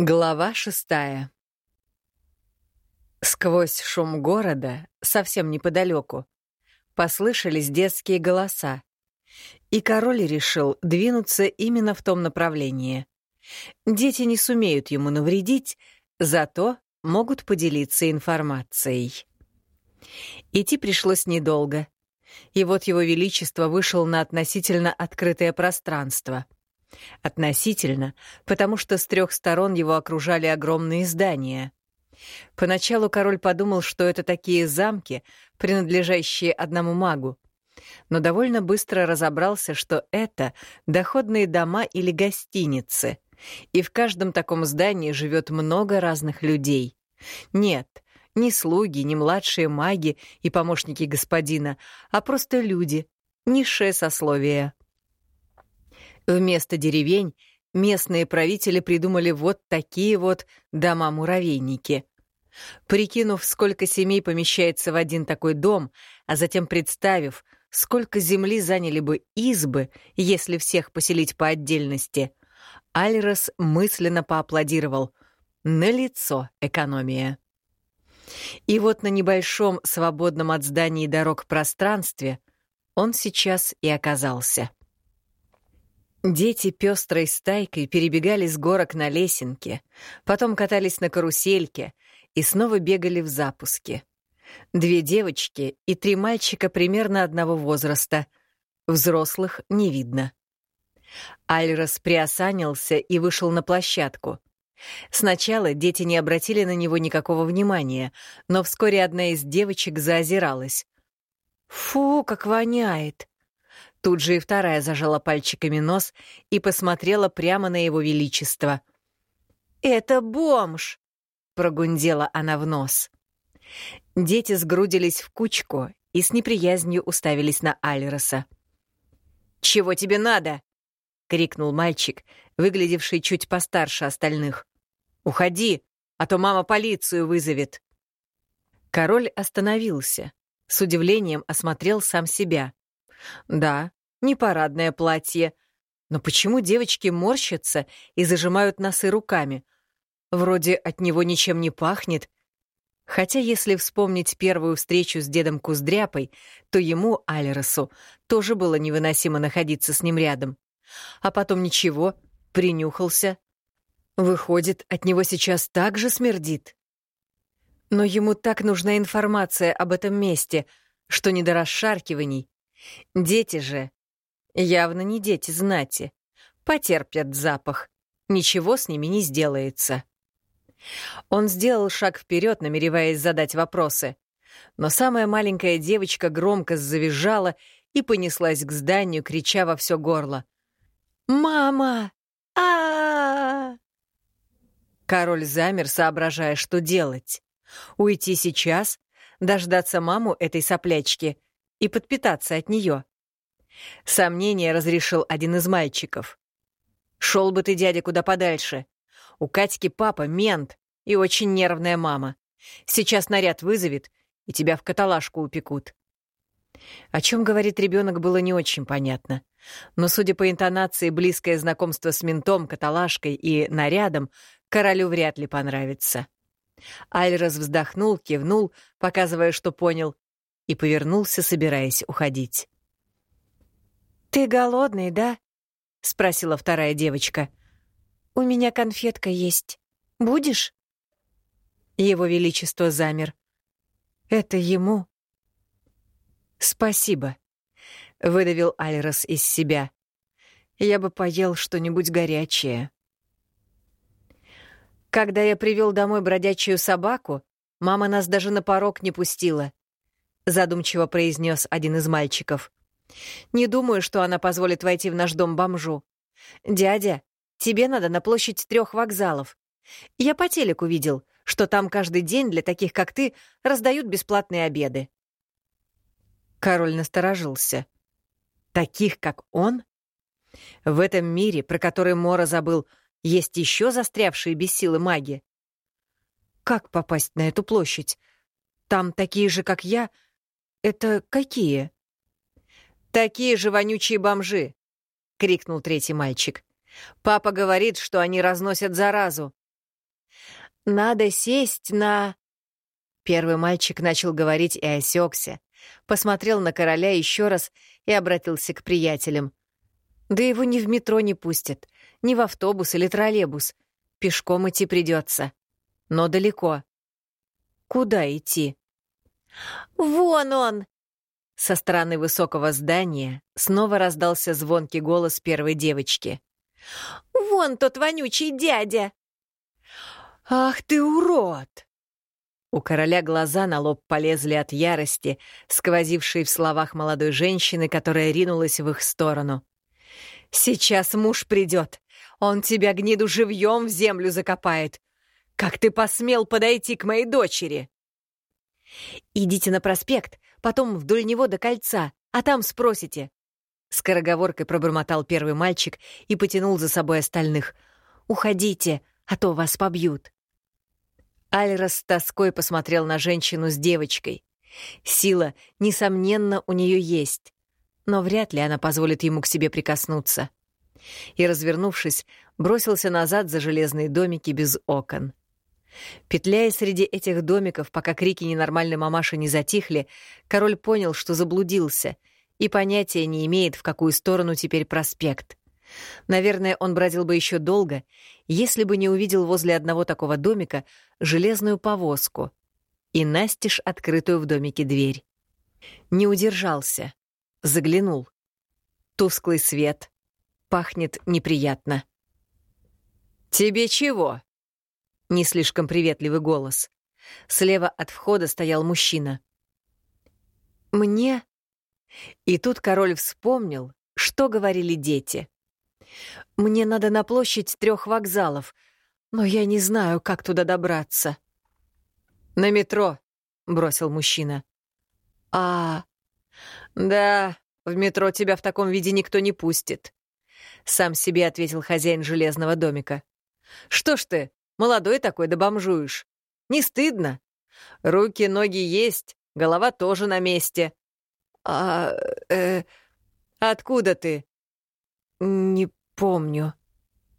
Глава шестая. Сквозь шум города, совсем неподалеку, послышались детские голоса, и король решил двинуться именно в том направлении. Дети не сумеют ему навредить, зато могут поделиться информацией. Идти пришлось недолго, и вот его величество вышел на относительно открытое пространство — Относительно, потому что с трех сторон его окружали огромные здания. Поначалу король подумал, что это такие замки, принадлежащие одному магу, но довольно быстро разобрался, что это доходные дома или гостиницы, и в каждом таком здании живет много разных людей. Нет, не слуги, не младшие маги и помощники господина, а просто люди, низшее сословие. Вместо деревень местные правители придумали вот такие вот дома-муравейники. Прикинув, сколько семей помещается в один такой дом, а затем представив, сколько земли заняли бы избы, если всех поселить по отдельности, Альрос мысленно поаплодировал. Налицо экономия. И вот на небольшом, свободном от зданий и дорог пространстве он сейчас и оказался. Дети пестрой стайкой перебегали с горок на лесенке, потом катались на карусельке и снова бегали в запуске. Две девочки и три мальчика примерно одного возраста. Взрослых не видно. Альрос приосанился и вышел на площадку. Сначала дети не обратили на него никакого внимания, но вскоре одна из девочек заозиралась. «Фу, как воняет!» Тут же и вторая зажала пальчиками нос и посмотрела прямо на его величество. «Это бомж!» — прогундела она в нос. Дети сгрудились в кучку и с неприязнью уставились на Альроса. «Чего тебе надо?» — крикнул мальчик, выглядевший чуть постарше остальных. «Уходи, а то мама полицию вызовет». Король остановился, с удивлением осмотрел сам себя. Да, не парадное платье. Но почему девочки морщатся и зажимают носы руками? Вроде от него ничем не пахнет. Хотя, если вспомнить первую встречу с дедом Куздряпой, то ему, Альросу, тоже было невыносимо находиться с ним рядом. А потом ничего, принюхался. Выходит, от него сейчас так же смердит. Но ему так нужна информация об этом месте, что не до расшаркиваний. Дети же, явно не дети знати, потерпят запах. Ничего с ними не сделается. Он сделал шаг вперед, намереваясь задать вопросы. Но самая маленькая девочка громко завизжала и понеслась к зданию, крича во все горло. «Мама! а, -а, -а Король замер, соображая, что делать. Уйти сейчас, дождаться маму этой соплячки и подпитаться от нее. Сомнение разрешил один из мальчиков. «Шел бы ты, дядя, куда подальше. У Катьки папа мент и очень нервная мама. Сейчас наряд вызовет, и тебя в каталажку упекут». О чем говорит ребенок, было не очень понятно. Но, судя по интонации, близкое знакомство с ментом, каталажкой и нарядом королю вряд ли понравится. Альрос вздохнул, кивнул, показывая, что понял, и повернулся, собираясь уходить. «Ты голодный, да?» — спросила вторая девочка. «У меня конфетка есть. Будешь?» Его Величество замер. «Это ему?» «Спасибо», — выдавил Альрос из себя. «Я бы поел что-нибудь горячее». Когда я привел домой бродячую собаку, мама нас даже на порог не пустила задумчиво произнес один из мальчиков. Не думаю, что она позволит войти в наш дом бомжу. Дядя, тебе надо на площадь трех вокзалов. Я по телеку видел, что там каждый день для таких, как ты, раздают бесплатные обеды. Король насторожился. Таких, как он? В этом мире, про который Мора забыл, есть еще застрявшие без силы маги. Как попасть на эту площадь? Там такие же, как я, «Это какие?» «Такие же вонючие бомжи!» — крикнул третий мальчик. «Папа говорит, что они разносят заразу. надо сесть на...» Первый мальчик начал говорить и осекся, посмотрел на короля еще раз и обратился к приятелям. «Да его ни в метро не пустят, ни в автобус или троллейбус. Пешком идти придется. Но далеко. Куда идти?» «Вон он!» Со стороны высокого здания снова раздался звонкий голос первой девочки. «Вон тот вонючий дядя!» «Ах ты урод!» У короля глаза на лоб полезли от ярости, сквозившей в словах молодой женщины, которая ринулась в их сторону. «Сейчас муж придет. Он тебя, гниду, живьем в землю закопает. Как ты посмел подойти к моей дочери?» «Идите на проспект, потом вдоль него до кольца, а там спросите». Скороговоркой пробормотал первый мальчик и потянул за собой остальных. «Уходите, а то вас побьют». Альра с тоской посмотрел на женщину с девочкой. Сила, несомненно, у нее есть, но вряд ли она позволит ему к себе прикоснуться. И, развернувшись, бросился назад за железные домики без окон. Петляя среди этих домиков, пока крики ненормальной мамаши не затихли, король понял, что заблудился, и понятия не имеет, в какую сторону теперь проспект. Наверное, он бродил бы еще долго, если бы не увидел возле одного такого домика железную повозку и настежь открытую в домике дверь. Не удержался, заглянул. Тусклый свет, пахнет неприятно. «Тебе чего?» Не слишком приветливый голос. Слева от входа стоял мужчина. «Мне?» И тут король вспомнил, что говорили дети. «Мне надо на площадь трех вокзалов, но я не знаю, как туда добраться». «На метро», — бросил мужчина. «А...» «Да, в метро тебя в таком виде никто не пустит», — сам себе ответил хозяин железного домика. «Что ж ты, Молодой такой да бомжуешь. Не стыдно? Руки, ноги есть, голова тоже на месте. А... э... Откуда ты? Не помню.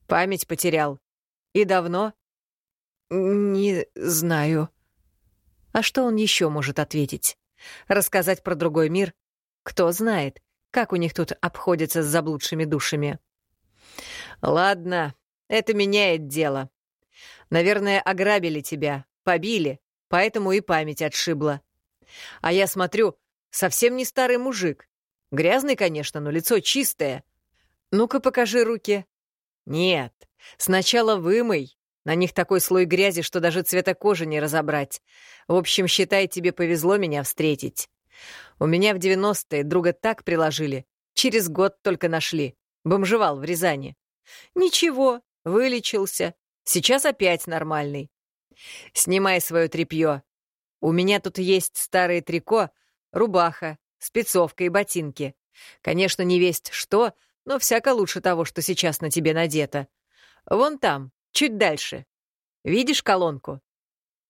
Память потерял. И давно? Не знаю. А что он еще может ответить? Рассказать про другой мир? Кто знает, как у них тут обходятся с заблудшими душами. Ладно, это меняет дело. Наверное, ограбили тебя, побили, поэтому и память отшибла. А я смотрю, совсем не старый мужик. Грязный, конечно, но лицо чистое. Ну-ка, покажи руки. Нет, сначала вымой. На них такой слой грязи, что даже цвета кожи не разобрать. В общем, считай, тебе повезло меня встретить. У меня в 90-е друга так приложили. Через год только нашли. Бомжевал в Рязани. Ничего, вылечился. Сейчас опять нормальный. Снимай свое тряпье. У меня тут есть старое трико, рубаха, спецовка и ботинки. Конечно, не весть что, но всяко лучше того, что сейчас на тебе надето. Вон там, чуть дальше. Видишь колонку?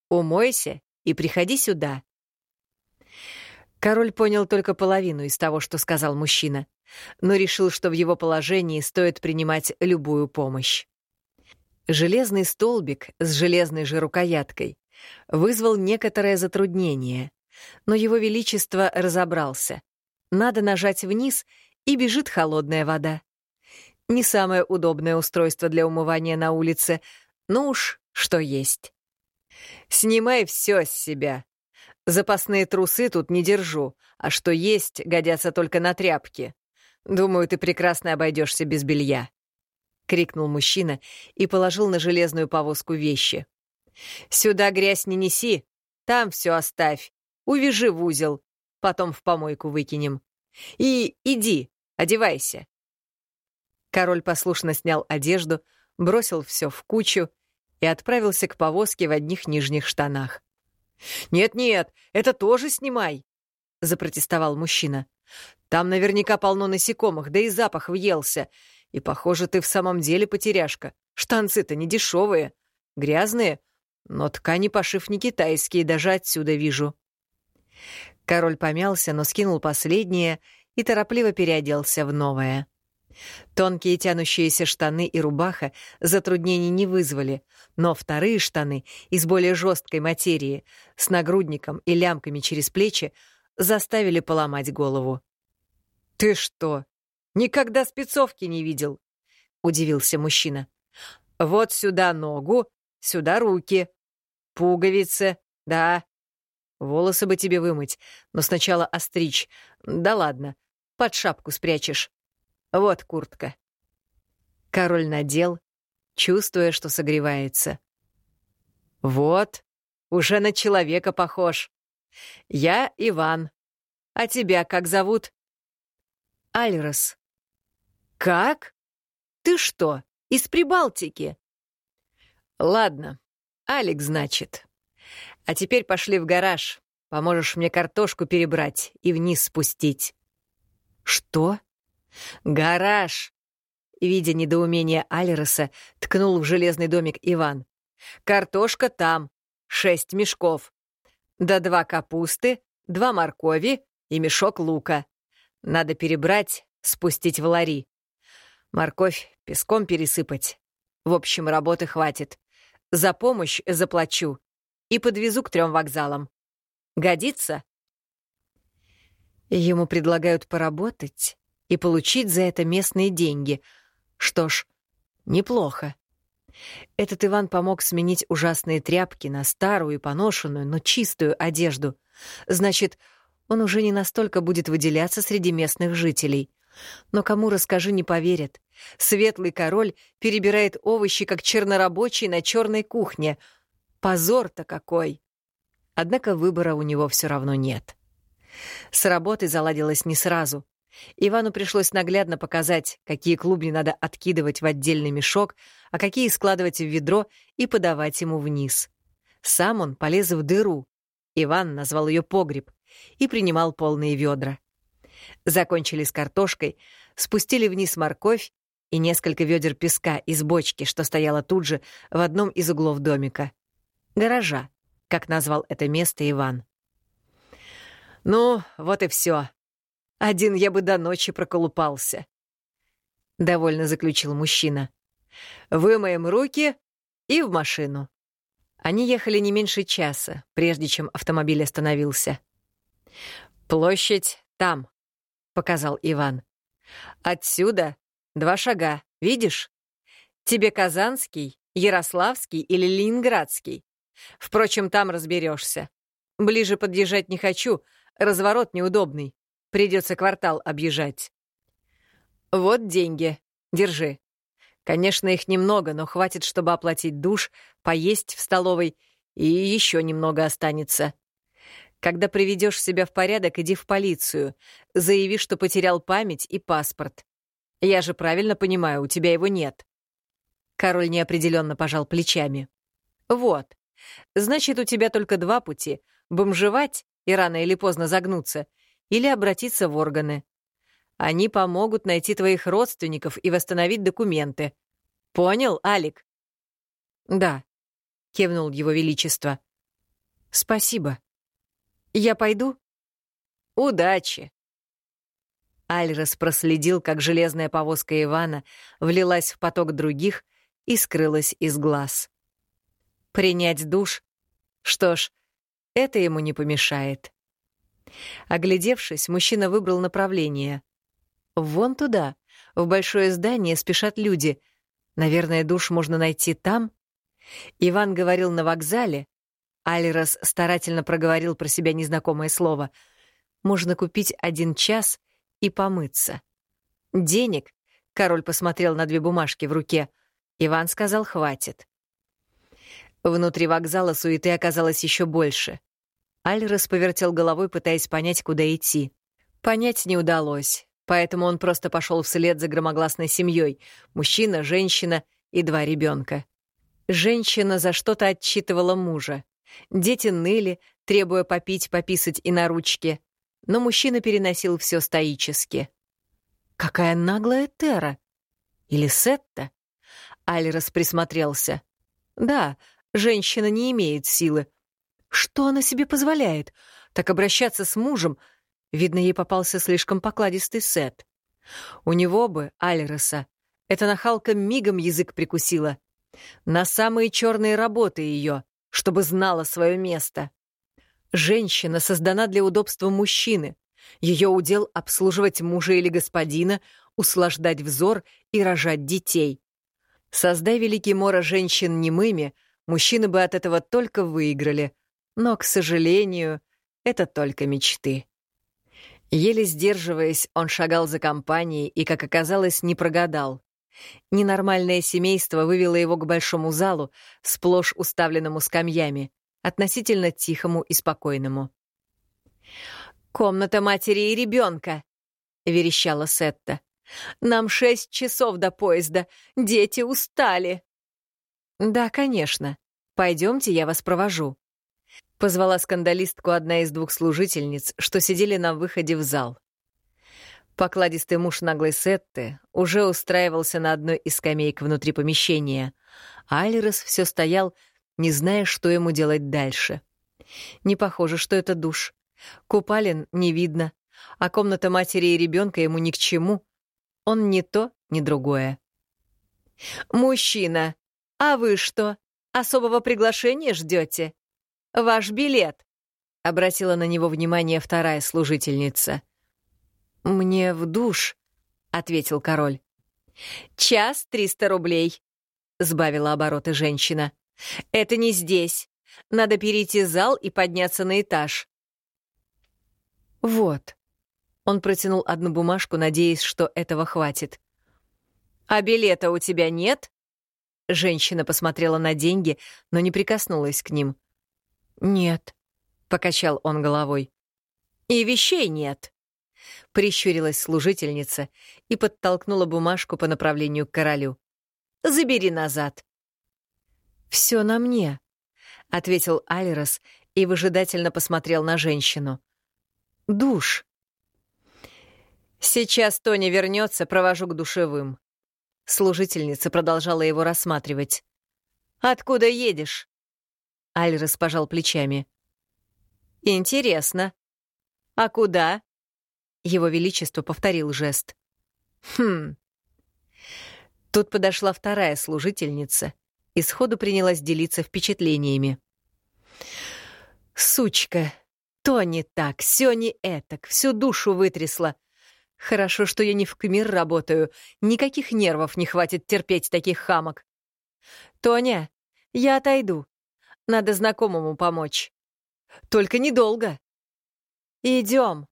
Умойся и приходи сюда. Король понял только половину из того, что сказал мужчина, но решил, что в его положении стоит принимать любую помощь. Железный столбик с железной же рукояткой вызвал некоторое затруднение, но его величество разобрался. Надо нажать вниз, и бежит холодная вода. Не самое удобное устройство для умывания на улице, но уж что есть. Снимай все с себя. Запасные трусы тут не держу, а что есть, годятся только на тряпки. Думаю, ты прекрасно обойдешься без белья крикнул мужчина и положил на железную повозку вещи. «Сюда грязь не неси, там все оставь, увяжи в узел, потом в помойку выкинем. И иди, одевайся». Король послушно снял одежду, бросил все в кучу и отправился к повозке в одних нижних штанах. «Нет-нет, это тоже снимай!» — запротестовал мужчина. «Там наверняка полно насекомых, да и запах въелся. И, похоже, ты в самом деле потеряшка. Штанцы-то не дешевые, грязные, но ткани пошив не китайские, даже отсюда вижу». Король помялся, но скинул последнее и торопливо переоделся в новое. Тонкие тянущиеся штаны и рубаха затруднений не вызвали, но вторые штаны из более жесткой материи, с нагрудником и лямками через плечи, заставили поломать голову. «Ты что, никогда спецовки не видел?» — удивился мужчина. «Вот сюда ногу, сюда руки. Пуговицы, да. Волосы бы тебе вымыть, но сначала остричь. Да ладно, под шапку спрячешь. Вот куртка». Король надел, чувствуя, что согревается. «Вот, уже на человека похож. Я Иван. А тебя как зовут?» «Альрос». «Как? Ты что, из Прибалтики?» «Ладно, Алекс, значит. А теперь пошли в гараж. Поможешь мне картошку перебрать и вниз спустить». «Что?» «Гараж!» Видя недоумение Алироса, ткнул в железный домик Иван. «Картошка там. Шесть мешков. Да два капусты, два моркови и мешок лука. Надо перебрать, спустить в лари. Морковь песком пересыпать. В общем, работы хватит. За помощь заплачу и подвезу к трем вокзалам. Годится?» Ему предлагают поработать и получить за это местные деньги. Что ж, неплохо. Этот Иван помог сменить ужасные тряпки на старую и поношенную, но чистую одежду. Значит, он уже не настолько будет выделяться среди местных жителей. Но кому расскажи, не поверят. Светлый король перебирает овощи, как чернорабочий на черной кухне. Позор-то какой! Однако выбора у него все равно нет. С работы заладилось не сразу. Ивану пришлось наглядно показать, какие клубни надо откидывать в отдельный мешок, а какие складывать в ведро и подавать ему вниз. Сам он полез в дыру. Иван назвал ее погреб и принимал полные ведра. Закончили с картошкой, спустили вниз морковь и несколько ведер песка из бочки, что стояла тут же в одном из углов домика. Гаража, как назвал это место Иван. «Ну, вот и все. Один я бы до ночи проколупался», — довольно заключил мужчина. «Вымоем руки и в машину». Они ехали не меньше часа, прежде чем автомобиль остановился. «Площадь там», — показал Иван. «Отсюда два шага, видишь? Тебе Казанский, Ярославский или Ленинградский. Впрочем, там разберешься. Ближе подъезжать не хочу, разворот неудобный. Придется квартал объезжать. Вот деньги. Держи. Конечно, их немного, но хватит, чтобы оплатить душ, поесть в столовой, и еще немного останется. Когда приведешь себя в порядок, иди в полицию. Заяви, что потерял память и паспорт. Я же правильно понимаю, у тебя его нет. Король неопределенно пожал плечами. Вот. Значит, у тебя только два пути — бомжевать и рано или поздно загнуться — или обратиться в органы. Они помогут найти твоих родственников и восстановить документы. Понял, Алик? Да, кивнул его величество. Спасибо. Я пойду? Удачи. Альрос проследил, как железная повозка Ивана влилась в поток других и скрылась из глаз. Принять душ? Что ж, это ему не помешает. Оглядевшись, мужчина выбрал направление. Вон туда, в большое здание, спешат люди. Наверное, душ можно найти там? Иван говорил на вокзале. Альрос старательно проговорил про себя незнакомое слово. Можно купить один час и помыться. Денег? Король посмотрел на две бумажки в руке. Иван сказал, хватит. Внутри вокзала суеты оказалось еще больше. Альрос повертел головой, пытаясь понять, куда идти. Понять не удалось, поэтому он просто пошел вслед за громогласной семьей — мужчина, женщина и два ребенка. Женщина за что-то отчитывала мужа. Дети ныли, требуя попить, пописать и на ручке. Но мужчина переносил все стоически. «Какая наглая Тера! Или Сетта?» Альрос присмотрелся. «Да, женщина не имеет силы, что она себе позволяет? Так обращаться с мужем? Видно, ей попался слишком покладистый сет. У него бы, Альреса, эта нахалка мигом язык прикусила. На самые черные работы ее, чтобы знала свое место. Женщина создана для удобства мужчины. Ее удел — обслуживать мужа или господина, услаждать взор и рожать детей. Создай великий Мора женщин немыми, мужчины бы от этого только выиграли. Но, к сожалению, это только мечты. Еле сдерживаясь, он шагал за компанией и, как оказалось, не прогадал. Ненормальное семейство вывело его к большому залу, сплошь уставленному скамьями, относительно тихому и спокойному. «Комната матери и ребенка», — верещала Сетта. «Нам шесть часов до поезда. Дети устали». «Да, конечно. Пойдемте, я вас провожу», — позвала скандалистку одна из двух служительниц, что сидели на выходе в зал. Покладистый муж наглой Сетты уже устраивался на одной из скамеек внутри помещения, а все стоял, не зная, что ему делать дальше. Не похоже, что это душ. Купалин не видно, а комната матери и ребенка ему ни к чему. Он ни то, ни другое. «Мужчина, а вы что, особого приглашения ждете? Ваш билет?» — обратила на него внимание вторая служительница. «Мне в душ», — ответил король. «Час триста рублей», — сбавила обороты женщина. «Это не здесь. Надо перейти зал и подняться на этаж». «Вот». Он протянул одну бумажку, надеясь, что этого хватит. «А билета у тебя нет?» Женщина посмотрела на деньги, но не прикоснулась к ним. «Нет», — покачал он головой. «И вещей нет». Прищурилась служительница и подтолкнула бумажку по направлению к королю. «Забери назад». «Все на мне», — ответил Альрос и выжидательно посмотрел на женщину. «Душ». «Сейчас Тоня вернется, провожу к душевым». Служительница продолжала его рассматривать. «Откуда едешь?» Альрос пожал плечами. «Интересно. А куда?» Его Величество повторил жест. «Хм». Тут подошла вторая служительница и сходу принялась делиться впечатлениями. «Сучка, то не так, все не этак, всю душу вытрясла. Хорошо, что я не в КМИР работаю, никаких нервов не хватит терпеть таких хамок. Тоня, я отойду. Надо знакомому помочь. Только недолго. Идем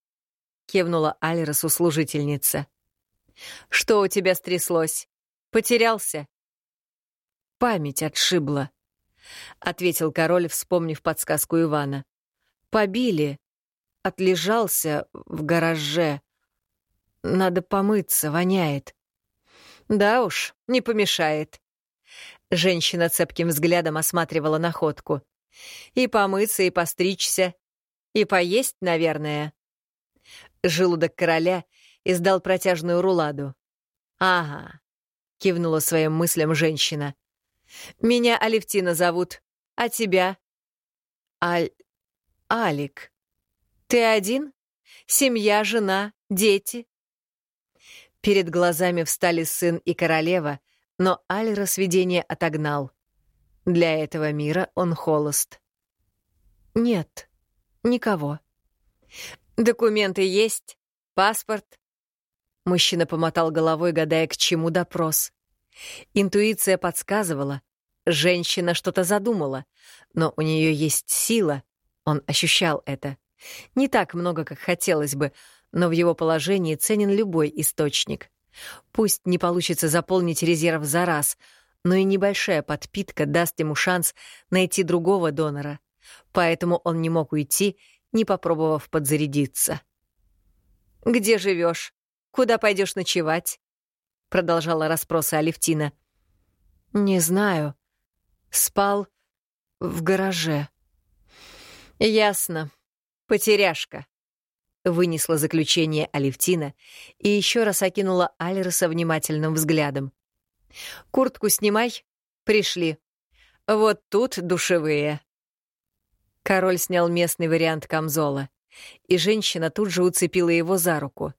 кивнула Альросу служительница. Что у тебя стряслось? Потерялся? Память отшибла, ответил король, вспомнив подсказку Ивана. Побили. Отлежался в гараже. Надо помыться, воняет. Да уж, не помешает. Женщина цепким взглядом осматривала находку. И помыться, и постричься, и поесть, наверное. Желудок короля издал протяжную руладу. «Ага», — кивнула своим мыслям женщина. «Меня Алевтина зовут, а тебя?» «Аль... Алик. Ты один? Семья, жена, дети?» Перед глазами встали сын и королева, но Аль рассведение отогнал. Для этого мира он холост. «Нет, никого». «Документы есть? Паспорт?» Мужчина помотал головой, гадая, к чему допрос. Интуиция подсказывала. Женщина что-то задумала, но у нее есть сила. Он ощущал это. Не так много, как хотелось бы, но в его положении ценен любой источник. Пусть не получится заполнить резерв за раз, но и небольшая подпитка даст ему шанс найти другого донора. Поэтому он не мог уйти не попробовав подзарядиться. «Где живешь? Куда пойдешь ночевать?» — продолжала расспросы Алевтина. «Не знаю. Спал в гараже». «Ясно. Потеряшка», — вынесла заключение Алевтина и еще раз окинула Альреса внимательным взглядом. «Куртку снимай. Пришли. Вот тут душевые». Король снял местный вариант камзола, и женщина тут же уцепила его за руку.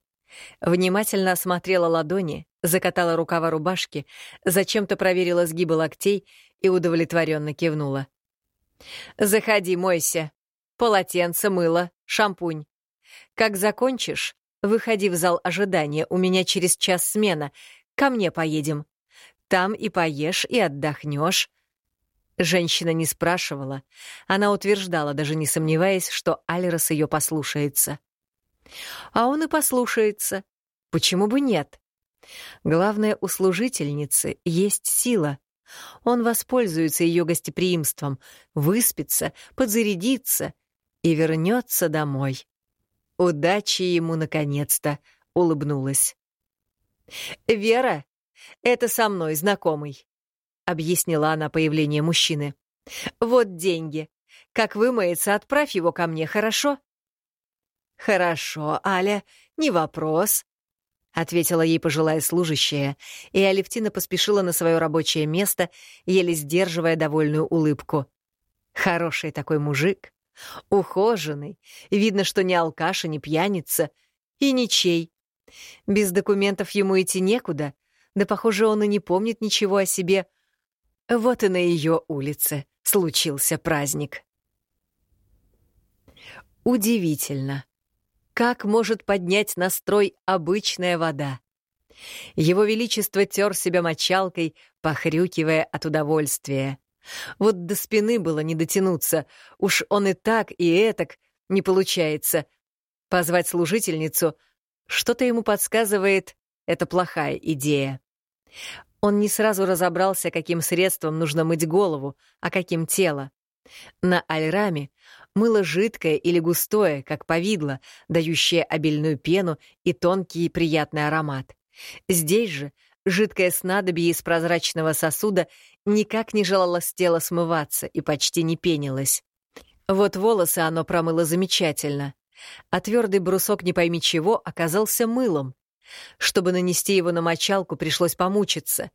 Внимательно осмотрела ладони, закатала рукава рубашки, зачем-то проверила сгибы локтей и удовлетворенно кивнула. «Заходи, мойся. Полотенце, мыло, шампунь. Как закончишь, выходи в зал ожидания, у меня через час смена. Ко мне поедем. Там и поешь, и отдохнешь. Женщина не спрашивала. Она утверждала, даже не сомневаясь, что Альрос ее послушается. А он и послушается. Почему бы нет? Главное, у служительницы есть сила. Он воспользуется ее гостеприимством, выспится, подзарядится и вернется домой. Удачи ему наконец-то улыбнулась. «Вера, это со мной знакомый», — объяснила она появление мужчины. «Вот деньги. Как вымоется, отправь его ко мне, хорошо?» «Хорошо, Аля, не вопрос», — ответила ей пожилая служащая, и Алевтина поспешила на свое рабочее место, еле сдерживая довольную улыбку. Хороший такой мужик, ухоженный, видно, что не алкаш и не пьяница, и ничей. Без документов ему идти некуда, да, похоже, он и не помнит ничего о себе. Вот и на ее улице случился праздник. Удивительно как может поднять настрой обычная вода? Его Величество тер себя мочалкой, похрюкивая от удовольствия. Вот до спины было не дотянуться, уж он и так, и этак не получается. Позвать служительницу что-то ему подсказывает, это плохая идея. Он не сразу разобрался, каким средством нужно мыть голову, а каким тело. На Альраме Мыло жидкое или густое, как повидло, дающее обильную пену и тонкий и приятный аромат. Здесь же жидкое снадобье из прозрачного сосуда никак не желало с тела смываться и почти не пенилось. Вот волосы оно промыло замечательно, а твердый брусок не пойми чего оказался мылом. Чтобы нанести его на мочалку, пришлось помучиться.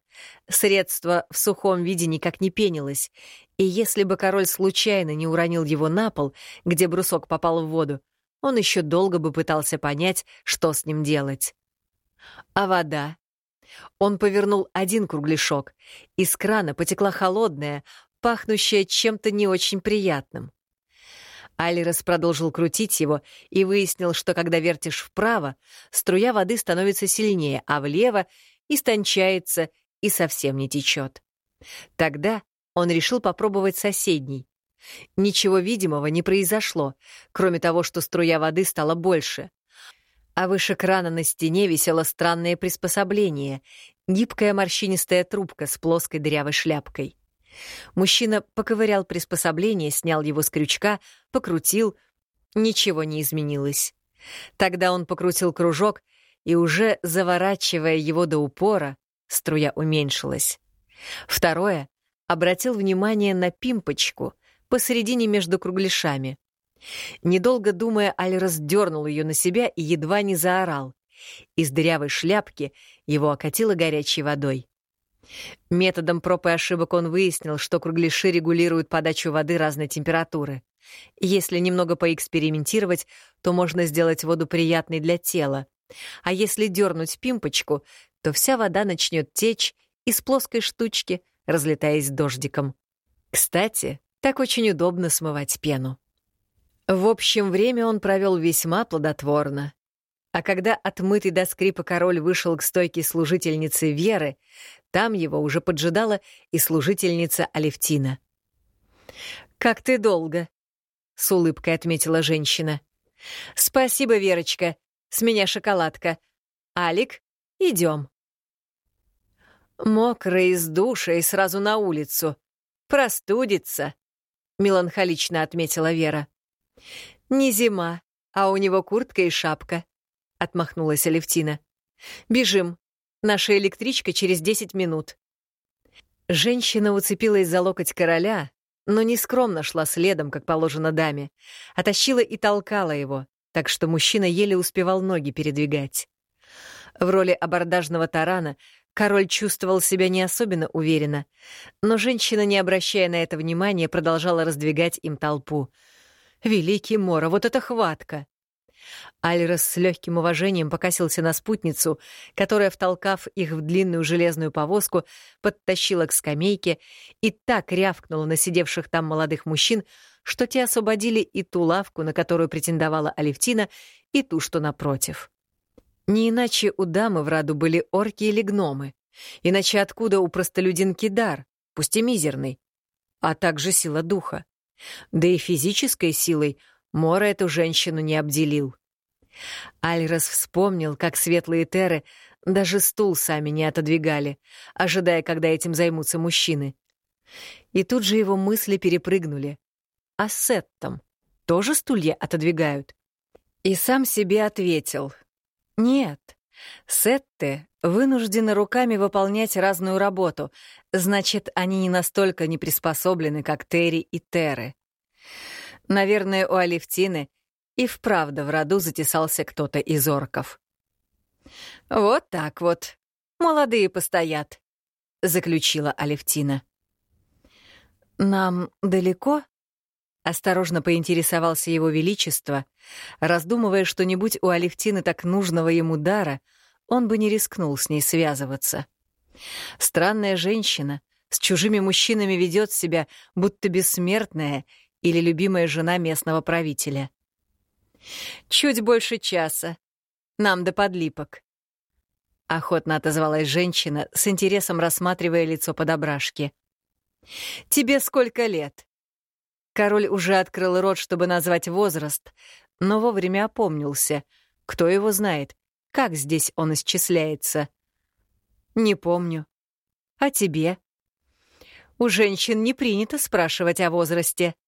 Средство в сухом виде никак не пенилось, и если бы король случайно не уронил его на пол, где брусок попал в воду, он еще долго бы пытался понять, что с ним делать. А вода? Он повернул один кругляшок. Из крана потекла холодная, пахнущая чем-то не очень приятным. Алирос продолжил крутить его и выяснил, что когда вертишь вправо, струя воды становится сильнее, а влево — истончается и совсем не течет. Тогда он решил попробовать соседний. Ничего видимого не произошло, кроме того, что струя воды стала больше. А выше крана на стене висело странное приспособление — гибкая морщинистая трубка с плоской дырявой шляпкой. Мужчина поковырял приспособление, снял его с крючка, покрутил. Ничего не изменилось. Тогда он покрутил кружок, и уже заворачивая его до упора, струя уменьшилась. Второе обратил внимание на пимпочку посередине между кругляшами. Недолго думая, Аль раздернул ее на себя и едва не заорал. Из дырявой шляпки его окатило горячей водой. Методом проб и ошибок он выяснил, что кругляши регулируют подачу воды разной температуры. Если немного поэкспериментировать, то можно сделать воду приятной для тела. А если дернуть пимпочку, то вся вода начнет течь из плоской штучки — разлетаясь дождиком. Кстати, так очень удобно смывать пену. В общем, время он провел весьма плодотворно. А когда отмытый до скрипа король вышел к стойке служительницы Веры, там его уже поджидала и служительница Алевтина. «Как ты долго?» — с улыбкой отметила женщина. «Спасибо, Верочка. С меня шоколадка. Алик, идем. Мокрый из душа и сразу на улицу. Простудится, — меланхолично отметила Вера. «Не зима, а у него куртка и шапка», — отмахнулась Алевтина. «Бежим. Наша электричка через десять минут». Женщина уцепилась за локоть короля, но не скромно шла следом, как положено даме, оттащила и толкала его, так что мужчина еле успевал ноги передвигать. В роли абордажного тарана Король чувствовал себя не особенно уверенно, но женщина, не обращая на это внимания, продолжала раздвигать им толпу. «Великий Мора, вот это хватка!» Альрос с легким уважением покосился на спутницу, которая, втолкав их в длинную железную повозку, подтащила к скамейке и так рявкнула на сидевших там молодых мужчин, что те освободили и ту лавку, на которую претендовала Алевтина, и ту, что напротив. Не иначе у дамы в Раду были орки или гномы. Иначе откуда у простолюдинки дар, пусть и мизерный, а также сила духа. Да и физической силой Мора эту женщину не обделил. Альрос вспомнил, как светлые теры даже стул сами не отодвигали, ожидая, когда этим займутся мужчины. И тут же его мысли перепрыгнули. А сеттом тоже стулья отодвигают? И сам себе ответил. Нет, сетты вынуждены руками выполнять разную работу, значит, они не настолько не приспособлены, как Терри и Теры. Наверное, у Алевтины и вправду в роду затесался кто-то из орков. «Вот так вот. Молодые постоят», — заключила Алевтина. «Нам далеко?» — осторожно поинтересовался его величество, раздумывая, что не будь у Алевтины так нужного ему дара, он бы не рискнул с ней связываться. Странная женщина с чужими мужчинами ведет себя, будто бессмертная или любимая жена местного правителя. «Чуть больше часа. Нам до подлипок». Охотно отозвалась женщина, с интересом рассматривая лицо подобрашки. «Тебе сколько лет?» Король уже открыл рот, чтобы назвать возраст, но вовремя опомнился. Кто его знает, как здесь он исчисляется? «Не помню. А тебе?» «У женщин не принято спрашивать о возрасте», —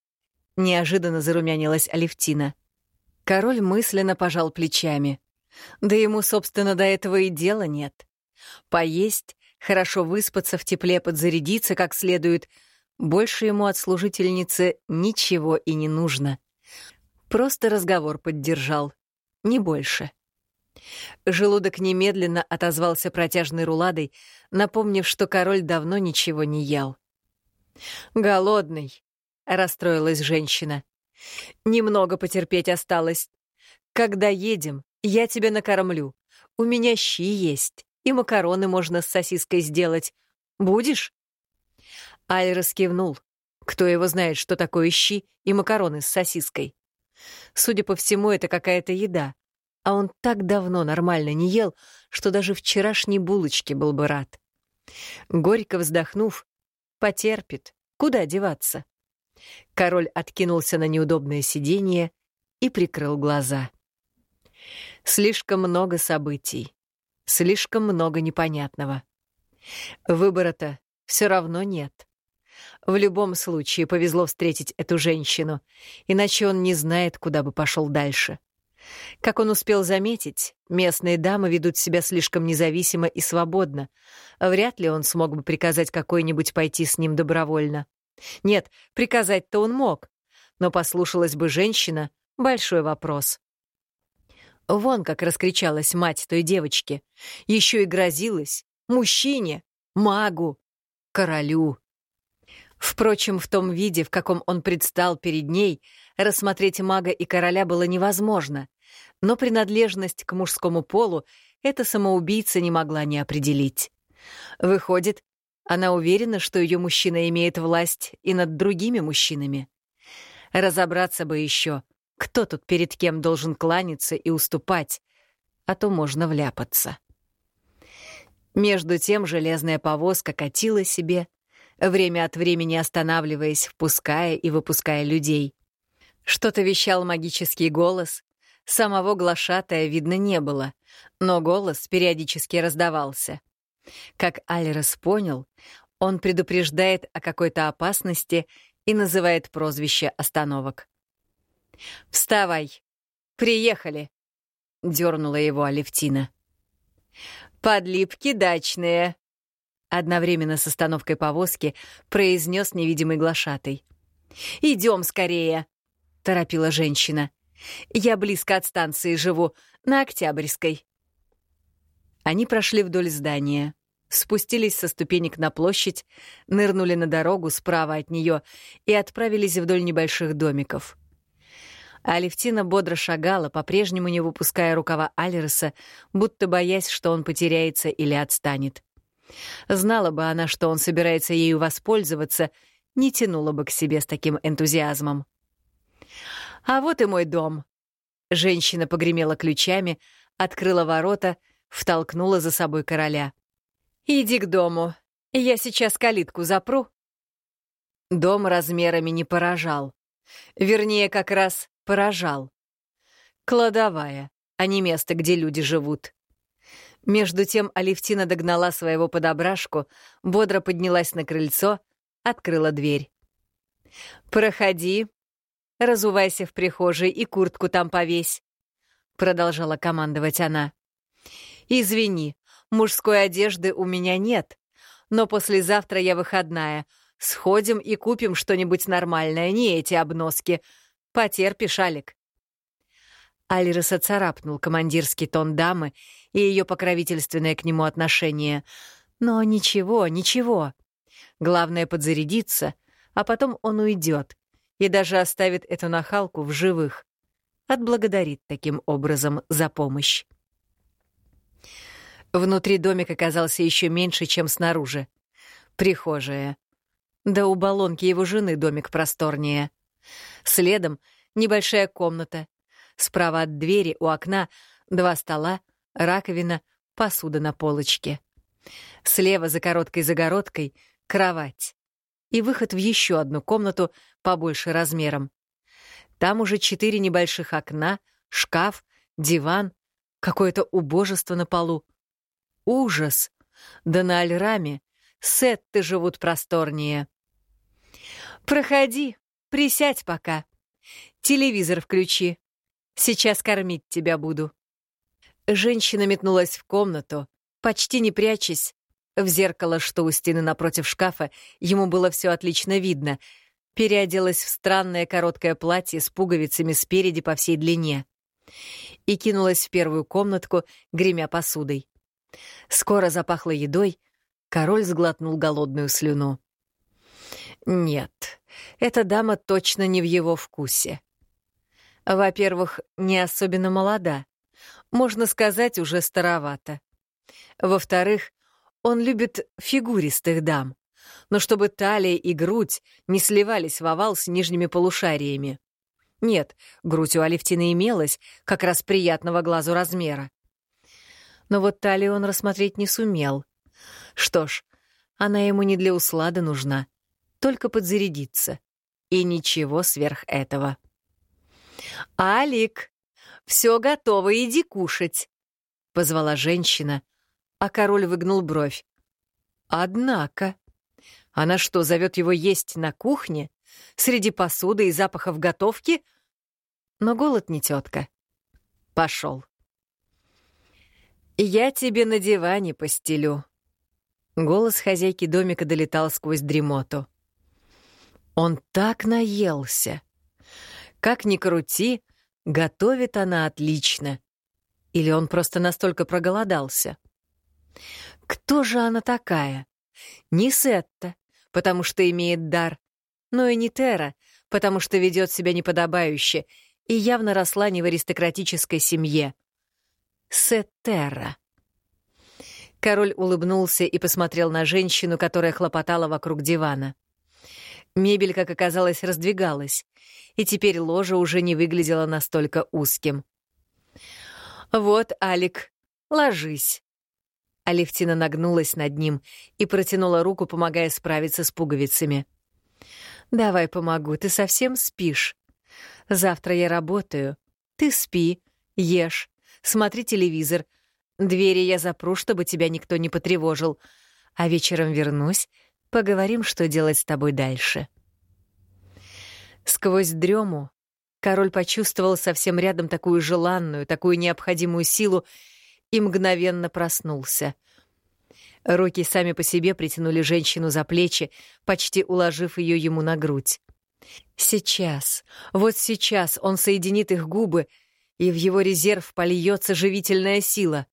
неожиданно зарумянилась Алевтина. Король мысленно пожал плечами. Да ему, собственно, до этого и дела нет. Поесть, хорошо выспаться в тепле, подзарядиться как следует. Больше ему от служительницы ничего и не нужно. Просто разговор поддержал. Не больше. Желудок немедленно отозвался протяжной руладой, напомнив, что король давно ничего не ел. «Голодный», — расстроилась женщина. «Немного потерпеть осталось. Когда едем, я тебя накормлю. У меня щи есть, и макароны можно с сосиской сделать. Будешь?» Альрос кивнул. Кто его знает, что такое щи и макароны с сосиской? Судя по всему, это какая-то еда. А он так давно нормально не ел, что даже вчерашней булочки был бы рад. Горько вздохнув, потерпит. Куда деваться? Король откинулся на неудобное сиденье и прикрыл глаза. Слишком много событий, слишком много непонятного. Выбора-то все равно нет. В любом случае повезло встретить эту женщину, иначе он не знает, куда бы пошел дальше. Как он успел заметить, местные дамы ведут себя слишком независимо и свободно. Вряд ли он смог бы приказать какой-нибудь пойти с ним добровольно. Нет, приказать-то он мог, но послушалась бы женщина — большой вопрос. Вон как раскричалась мать той девочки. Еще и грозилась. Мужчине, магу, королю. Впрочем, в том виде, в каком он предстал перед ней, рассмотреть мага и короля было невозможно, но принадлежность к мужскому полу эта самоубийца не могла не определить. Выходит, она уверена, что ее мужчина имеет власть и над другими мужчинами. Разобраться бы еще, кто тут перед кем должен кланяться и уступать, а то можно вляпаться. Между тем железная повозка катила себе, время от времени останавливаясь, впуская и выпуская людей. Что-то вещал магический голос. Самого глашатая видно не было, но голос периодически раздавался. Как Альрос понял, он предупреждает о какой-то опасности и называет прозвище остановок. «Вставай! Приехали!» — дернула его Алевтина. «Подлипки дачные!» Одновременно с остановкой повозки произнес невидимый глашатый. «Идем скорее!» торопила женщина. «Я близко от станции живу, на Октябрьской». Они прошли вдоль здания, спустились со ступенек на площадь, нырнули на дорогу справа от нее и отправились вдоль небольших домиков. Алевтина бодро шагала, по-прежнему не выпуская рукава Алиреса, будто боясь, что он потеряется или отстанет. Знала бы она, что он собирается ею воспользоваться, не тянула бы к себе с таким энтузиазмом. «А вот и мой дом». Женщина погремела ключами, открыла ворота, втолкнула за собой короля. «Иди к дому. Я сейчас калитку запру». Дом размерами не поражал. Вернее, как раз поражал. Кладовая, а не место, где люди живут. Между тем Алевтина догнала своего подобрашку, бодро поднялась на крыльцо, открыла дверь. «Проходи, разувайся в прихожей и куртку там повесь», — продолжала командовать она. «Извини, мужской одежды у меня нет, но послезавтра я выходная. Сходим и купим что-нибудь нормальное, не эти обноски. Потерпишь, Алик». Алиреса царапнул командирский тон дамы и ее покровительственное к нему отношение. Но ничего, ничего. Главное — подзарядиться, а потом он уйдет и даже оставит эту нахалку в живых. Отблагодарит таким образом за помощь. Внутри домик оказался еще меньше, чем снаружи. Прихожая. Да у баллонки его жены домик просторнее. Следом небольшая комната. Справа от двери у окна два стола, раковина, посуда на полочке. Слева за короткой загородкой — кровать. И выход в еще одну комнату побольше размером. Там уже четыре небольших окна, шкаф, диван, какое-то убожество на полу. Ужас! Да на Альраме сетты живут просторнее. «Проходи, присядь пока. Телевизор включи. Сейчас кормить тебя буду». Женщина метнулась в комнату, почти не прячась. В зеркало, что у стены напротив шкафа, ему было все отлично видно. Переоделась в странное короткое платье с пуговицами спереди по всей длине. И кинулась в первую комнатку, гремя посудой. Скоро запахло едой, король сглотнул голодную слюну. Нет, эта дама точно не в его вкусе. Во-первых, не особенно молода можно сказать, уже старовато. Во-вторых, он любит фигуристых дам, но чтобы талия и грудь не сливались в овал с нижними полушариями. Нет, грудь у Алевтины имелась, как раз приятного глазу размера. Но вот талию он рассмотреть не сумел. Что ж, она ему не для услады нужна, только подзарядиться. И ничего сверх этого. «Алик!» Все готово, иди кушать», — позвала женщина, а король выгнул бровь. «Однако...» Она что, зовет его есть на кухне? Среди посуды и запахов готовки? Но голод не тетка. Пошел. «Я тебе на диване постелю». Голос хозяйки домика долетал сквозь дремоту. Он так наелся. Как ни крути, Готовит она отлично. Или он просто настолько проголодался? Кто же она такая? Не Сетта, потому что имеет дар, но и не Тера, потому что ведет себя неподобающе и явно росла не в аристократической семье. Сеттера. Король улыбнулся и посмотрел на женщину, которая хлопотала вокруг дивана. Мебель, как оказалось, раздвигалась, и теперь ложа уже не выглядела настолько узким. «Вот, Алик, ложись». Алевтина нагнулась над ним и протянула руку, помогая справиться с пуговицами. «Давай помогу, ты совсем спишь? Завтра я работаю. Ты спи, ешь, смотри телевизор. Двери я запру, чтобы тебя никто не потревожил. А вечером вернусь, Поговорим, что делать с тобой дальше. Сквозь дрему король почувствовал совсем рядом такую желанную, такую необходимую силу и мгновенно проснулся. Руки сами по себе притянули женщину за плечи, почти уложив ее ему на грудь. Сейчас, вот сейчас он соединит их губы, и в его резерв польется живительная сила.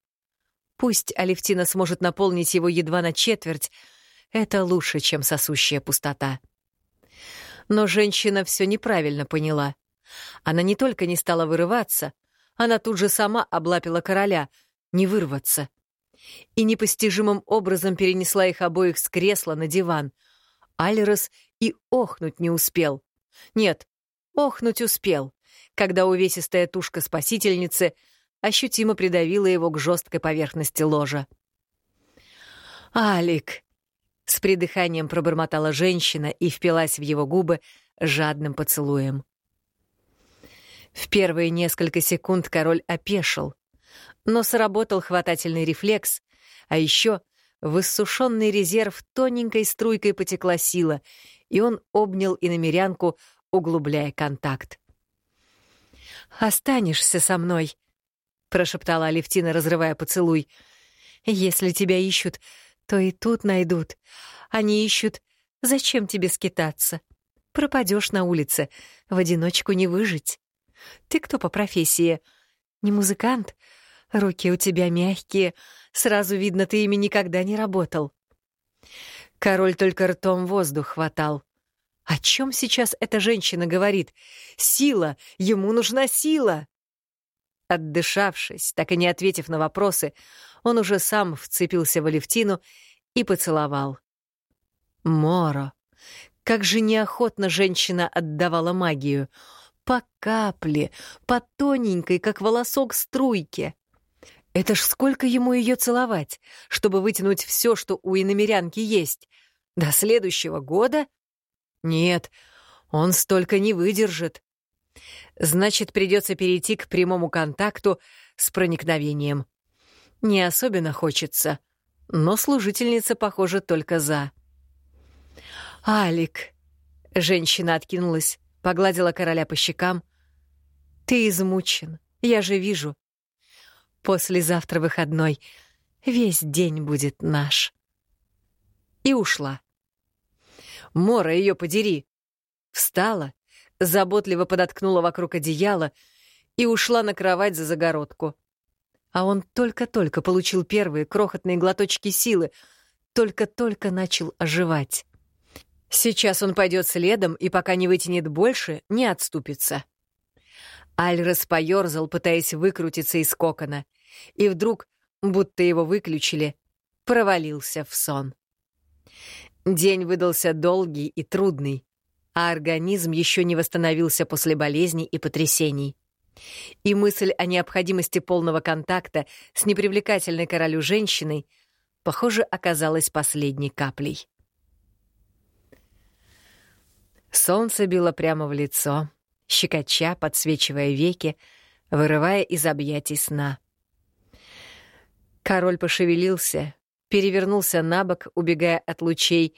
Пусть Алевтина сможет наполнить его едва на четверть, это лучше, чем сосущая пустота. Но женщина все неправильно поняла. Она не только не стала вырываться, она тут же сама облапила короля, не вырваться. И непостижимым образом перенесла их обоих с кресла на диван. Альрос и охнуть не успел. Нет, охнуть успел, когда увесистая тушка спасительницы ощутимо придавила его к жесткой поверхности ложа. «Алик!» — с придыханием пробормотала женщина и впилась в его губы жадным поцелуем. В первые несколько секунд король опешил, но сработал хватательный рефлекс, а еще в иссушенный резерв тоненькой струйкой потекла сила, и он обнял иномерянку, углубляя контакт. «Останешься со мной», — прошептала Алевтина, разрывая поцелуй. «Если тебя ищут, то и тут найдут. Они ищут, зачем тебе скитаться? Пропадешь на улице, в одиночку не выжить». Ты кто по профессии? Не музыкант? Руки у тебя мягкие. Сразу видно, ты ими никогда не работал. Король только ртом воздух хватал. О чем сейчас эта женщина говорит? Сила! Ему нужна сила! Отдышавшись, так и не ответив на вопросы, он уже сам вцепился в Алевтину и поцеловал. Моро! Как же неохотно женщина отдавала магию — по капле, по тоненькой, как волосок, струйке. Это ж сколько ему ее целовать, чтобы вытянуть все, что у иномерянки есть? До следующего года? Нет, он столько не выдержит. Значит, придется перейти к прямому контакту с проникновением. Не особенно хочется, но служительница, похоже, только за. «Алик!» — женщина откинулась, Погладила короля по щекам. «Ты измучен, я же вижу. Послезавтра выходной. Весь день будет наш». И ушла. Мора, ее подери. Встала, заботливо подоткнула вокруг одеяла и ушла на кровать за загородку. А он только-только получил первые крохотные глоточки силы, только-только начал оживать. Сейчас он пойдет следом и пока не вытянет больше, не отступится. Альрес поерзал, пытаясь выкрутиться из кокона, и вдруг, будто его выключили, провалился в сон. День выдался долгий и трудный, а организм еще не восстановился после болезней и потрясений. И мысль о необходимости полного контакта с непривлекательной королю женщиной, похоже, оказалась последней каплей. Солнце било прямо в лицо, щекоча, подсвечивая веки, вырывая из объятий сна. Король пошевелился, перевернулся на бок, убегая от лучей,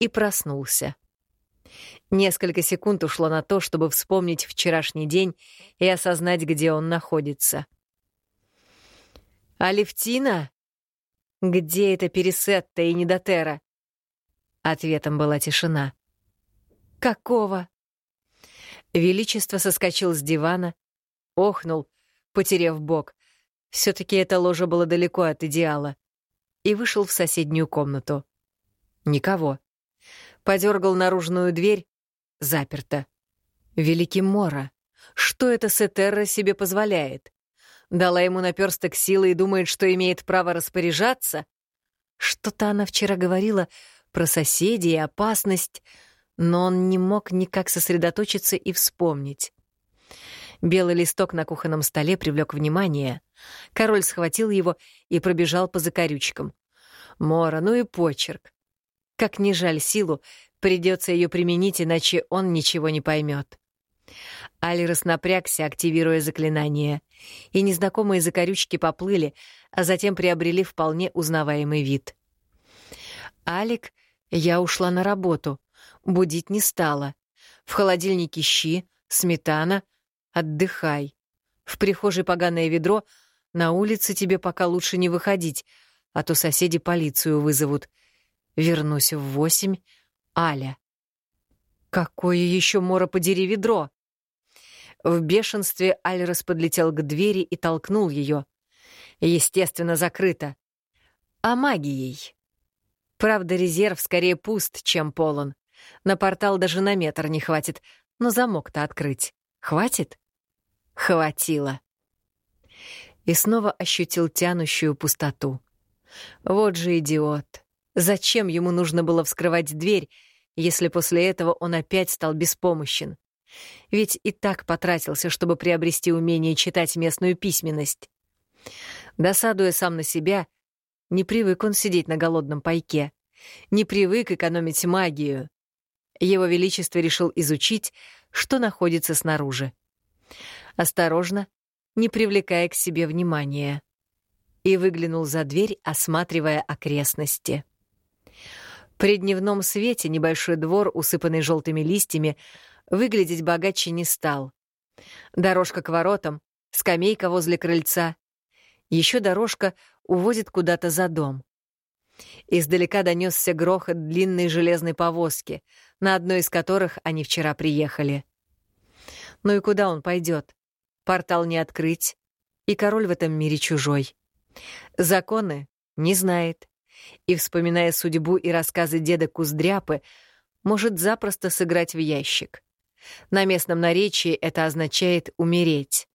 и проснулся. Несколько секунд ушло на то, чтобы вспомнить вчерашний день и осознать, где он находится. «Алевтина? Где это Пересетта и Недотера?» Ответом была тишина. «Какого?» Величество соскочил с дивана, охнул, потеряв бок. все таки это ложе было далеко от идеала. И вышел в соседнюю комнату. Никого. Подергал наружную дверь. Заперто. Великий Мора. Что это Сетерра себе позволяет? Дала ему наперсток силы и думает, что имеет право распоряжаться? Что-то она вчера говорила про соседей и опасность но он не мог никак сосредоточиться и вспомнить. Белый листок на кухонном столе привлек внимание. Король схватил его и пробежал по закорючкам. Мора, ну и почерк. Как ни жаль силу, придется ее применить, иначе он ничего не поймет. Алирос напрягся, активируя заклинание, и незнакомые закорючки поплыли, а затем приобрели вполне узнаваемый вид. «Алик, я ушла на работу», Будить не стала. В холодильнике щи, сметана. Отдыхай. В прихожей поганое ведро. На улице тебе пока лучше не выходить, а то соседи полицию вызовут. Вернусь в восемь. Аля. Какое еще мора подери ведро? В бешенстве Альрос подлетел к двери и толкнул ее. Естественно, закрыто. А магией? Правда, резерв скорее пуст, чем полон. На портал даже на метр не хватит, но замок-то открыть. Хватит? Хватило. И снова ощутил тянущую пустоту. Вот же идиот. Зачем ему нужно было вскрывать дверь, если после этого он опять стал беспомощен? Ведь и так потратился, чтобы приобрести умение читать местную письменность. Досадуя сам на себя, не привык он сидеть на голодном пайке, не привык экономить магию. Его Величество решил изучить, что находится снаружи. Осторожно, не привлекая к себе внимания. И выглянул за дверь, осматривая окрестности. При дневном свете небольшой двор, усыпанный желтыми листьями, выглядеть богаче не стал. Дорожка к воротам, скамейка возле крыльца. Еще дорожка уводит куда-то за дом. Издалека донесся грохот длинной железной повозки, на одной из которых они вчера приехали. Ну и куда он пойдет? Портал не открыть, и король в этом мире чужой. Законы не знает, и, вспоминая судьбу и рассказы деда Куздряпы, может запросто сыграть в ящик. На местном наречии это означает «умереть».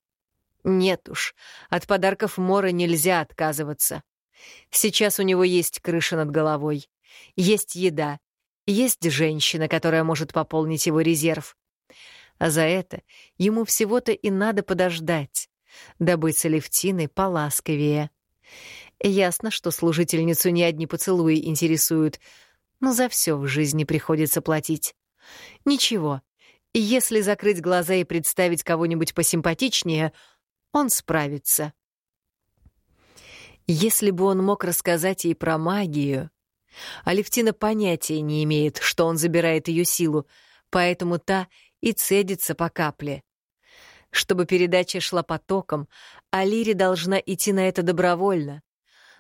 Нет уж, от подарков Мора нельзя отказываться. Сейчас у него есть крыша над головой, есть еда, есть женщина, которая может пополнить его резерв. А за это ему всего-то и надо подождать, дабы с Алевтиной поласковее. Ясно, что служительницу не одни поцелуи интересуют, но за все в жизни приходится платить. Ничего, если закрыть глаза и представить кого-нибудь посимпатичнее, он справится. Если бы он мог рассказать ей про магию... Алевтина понятия не имеет, что он забирает ее силу, поэтому та и цедится по капле. Чтобы передача шла потоком, Алире должна идти на это добровольно.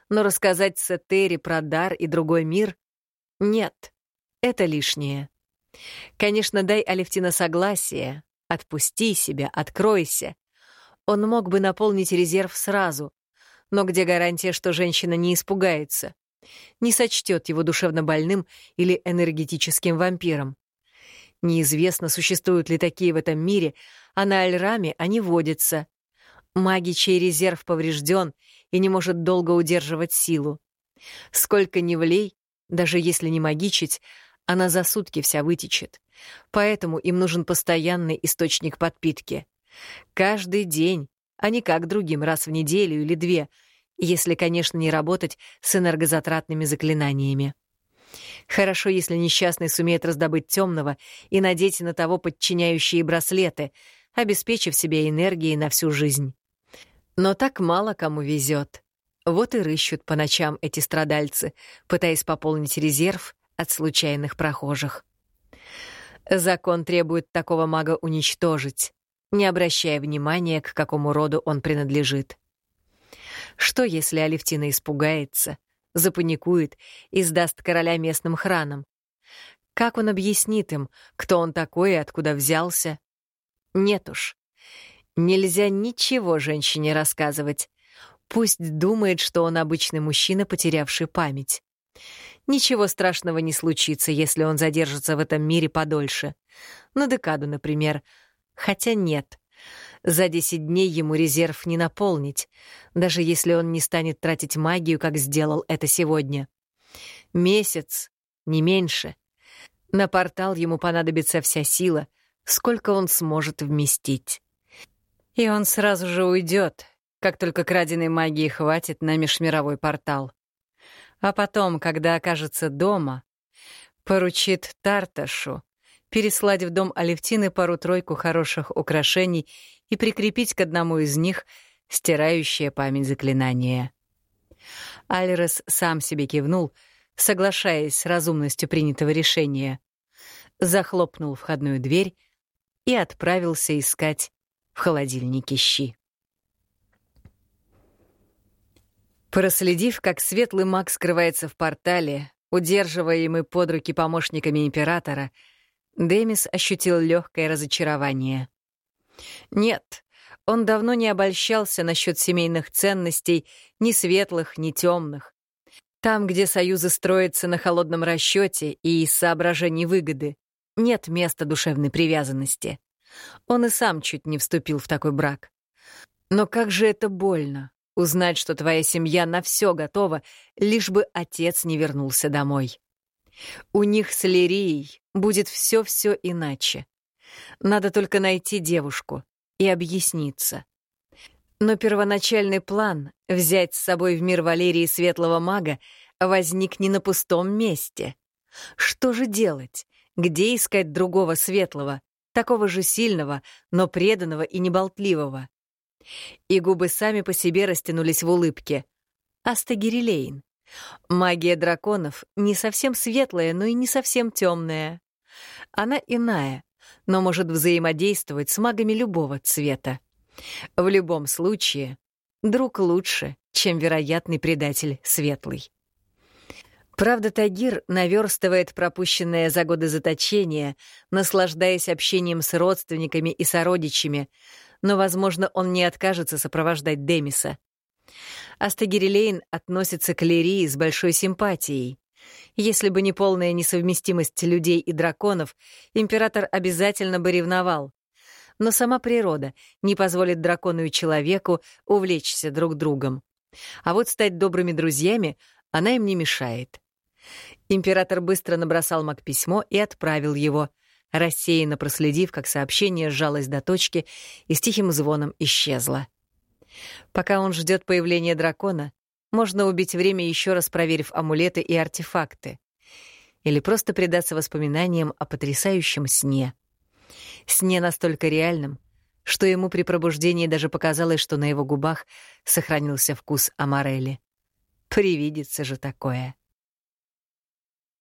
Но рассказать Сетери про дар и другой мир — нет, это лишнее. Конечно, дай Алевтина согласие, отпусти себя, откройся. Он мог бы наполнить резерв сразу, но где гарантия, что женщина не испугается, не сочтет его душевно больным или энергетическим вампиром? Неизвестно, существуют ли такие в этом мире, а на Альраме они водятся. Маги, чей резерв поврежден и не может долго удерживать силу. Сколько ни влей, даже если не магичить, она за сутки вся вытечет. Поэтому им нужен постоянный источник подпитки. Каждый день, а не как другим раз в неделю или две, если, конечно, не работать с энергозатратными заклинаниями. Хорошо, если несчастный сумеет раздобыть темного и надеть на того подчиняющие браслеты, обеспечив себе энергией на всю жизнь. Но так мало кому везет. Вот и рыщут по ночам эти страдальцы, пытаясь пополнить резерв от случайных прохожих. Закон требует такого мага уничтожить, не обращая внимания, к какому роду он принадлежит. Что, если Алевтина испугается, запаникует и сдаст короля местным хранам? Как он объяснит им, кто он такой и откуда взялся? Нет уж. Нельзя ничего женщине рассказывать. Пусть думает, что он обычный мужчина, потерявший память. Ничего страшного не случится, если он задержится в этом мире подольше. На декаду, например. Хотя нет. За 10 дней ему резерв не наполнить, даже если он не станет тратить магию, как сделал это сегодня. Месяц, не меньше. На портал ему понадобится вся сила, сколько он сможет вместить. И он сразу же уйдет, как только краденой магии хватит на межмировой портал. А потом, когда окажется дома, поручит Тарташу переслать в дом Алевтины пару-тройку хороших украшений и прикрепить к одному из них стирающее память заклинание. Альрес сам себе кивнул, соглашаясь с разумностью принятого решения, захлопнул входную дверь и отправился искать в холодильнике щи. Проследив, как светлый маг скрывается в портале, удерживаемый под руки помощниками императора, Демис ощутил легкое разочарование. Нет, он давно не обольщался насчет семейных ценностей, ни светлых, ни темных. Там, где союзы строятся на холодном расчете и из соображений выгоды, нет места душевной привязанности. Он и сам чуть не вступил в такой брак. Но как же это больно — узнать, что твоя семья на все готова, лишь бы отец не вернулся домой. У них с Лирией будет все-все иначе. Надо только найти девушку и объясниться. Но первоначальный план — взять с собой в мир Валерии Светлого Мага — возник не на пустом месте. Что же делать? Где искать другого Светлого, такого же сильного, но преданного и неболтливого? И губы сами по себе растянулись в улыбке. Астагирилейн. Магия драконов не совсем светлая, но и не совсем темная. Она иная, но может взаимодействовать с магами любого цвета. В любом случае, друг лучше, чем вероятный предатель светлый. Правда, Тагир наверстывает пропущенное за годы заточения, наслаждаясь общением с родственниками и сородичами, но, возможно, он не откажется сопровождать Демиса. Астагирилейн относится к Лирии с большой симпатией. Если бы не полная несовместимость людей и драконов, император обязательно бы ревновал. Но сама природа не позволит дракону и человеку увлечься друг другом. А вот стать добрыми друзьями она им не мешает. Император быстро набросал маг письмо и отправил его, рассеянно проследив, как сообщение сжалось до точки и с тихим звоном исчезло. Пока он ждет появления дракона, можно убить время еще раз проверив амулеты и артефакты. Или просто предаться воспоминаниям о потрясающем сне. Сне настолько реальном, что ему при пробуждении даже показалось, что на его губах сохранился вкус амарели. Привидится же такое.